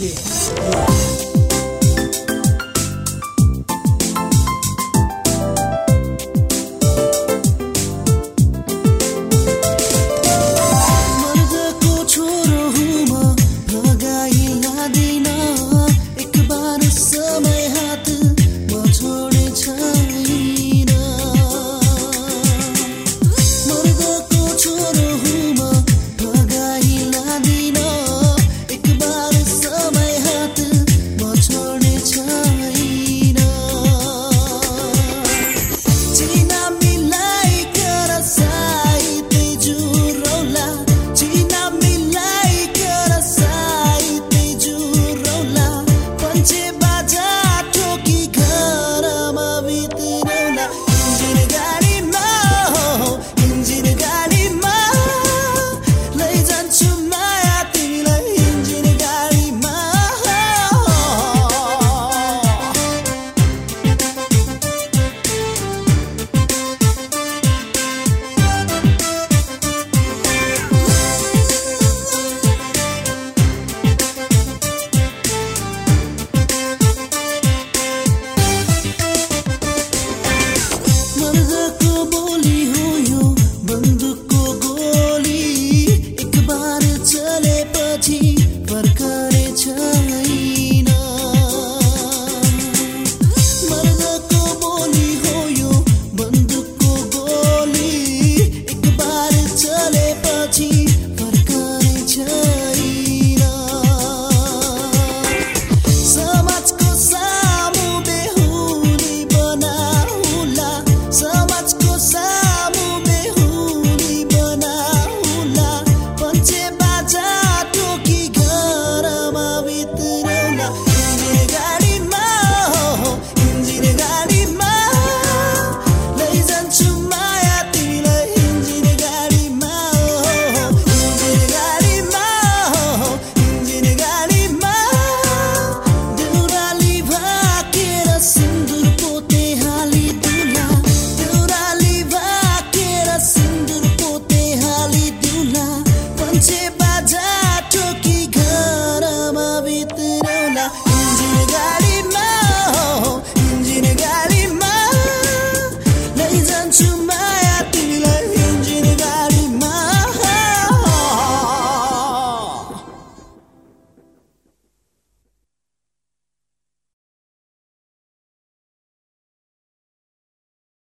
Yeah.